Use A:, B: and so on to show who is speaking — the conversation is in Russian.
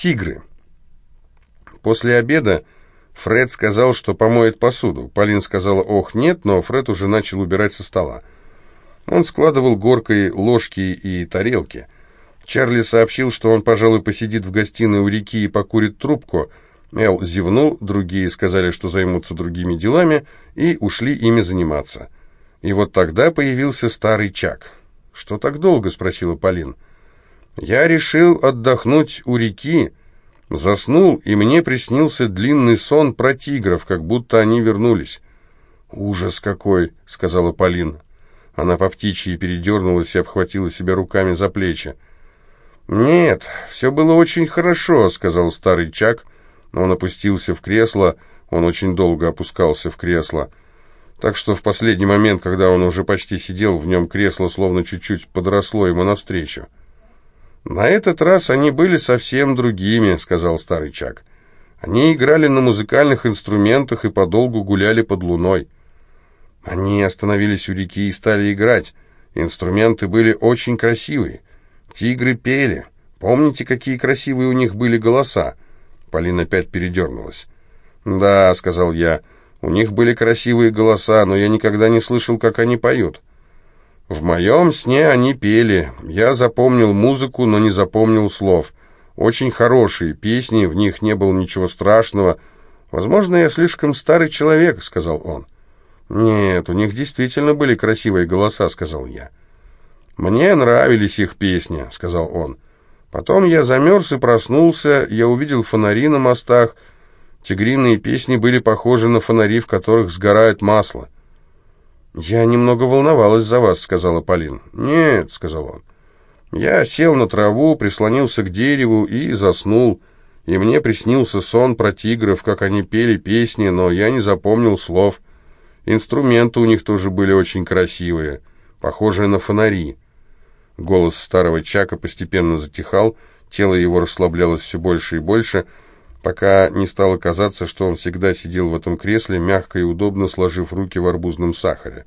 A: Тигры. После обеда Фред сказал, что помоет посуду. Полин сказала «ох, нет», но Фред уже начал убирать со стола. Он складывал горкой ложки и тарелки. Чарли сообщил, что он, пожалуй, посидит в гостиной у реки и покурит трубку. Эл зевнул, другие сказали, что займутся другими делами, и ушли ими заниматься. И вот тогда появился старый Чак. «Что так долго?» — спросила Полин. «Я решил отдохнуть у реки, заснул, и мне приснился длинный сон про тигров, как будто они вернулись». «Ужас какой!» — сказала Полин. Она по птичьи передернулась и обхватила себя руками за плечи. «Нет, все было очень хорошо», — сказал старый Чак. Он опустился в кресло, он очень долго опускался в кресло. Так что в последний момент, когда он уже почти сидел в нем, кресло словно чуть-чуть подросло ему навстречу. «На этот раз они были совсем другими», — сказал старый Чак. «Они играли на музыкальных инструментах и подолгу гуляли под луной». Они остановились у реки и стали играть. Инструменты были очень красивые. Тигры пели. Помните, какие красивые у них были голоса? Полина опять передернулась. «Да», — сказал я, — «у них были красивые голоса, но я никогда не слышал, как они поют». В моем сне они пели. Я запомнил музыку, но не запомнил слов. Очень хорошие песни, в них не было ничего страшного. «Возможно, я слишком старый человек», — сказал он. «Нет, у них действительно были красивые голоса», — сказал я. «Мне нравились их песни», — сказал он. «Потом я замерз и проснулся, я увидел фонари на мостах. Тигриные песни были похожи на фонари, в которых сгорает масло». «Я немного волновалась за вас», — сказала Полин. «Нет», — сказал он. «Я сел на траву, прислонился к дереву и заснул, и мне приснился сон про тигров, как они пели песни, но я не запомнил слов». Инструменты у них тоже были очень красивые, похожие на фонари. Голос старого Чака постепенно затихал, тело его расслаблялось все больше и больше, пока не стало казаться, что он всегда сидел в этом кресле, мягко и удобно сложив руки в арбузном сахаре.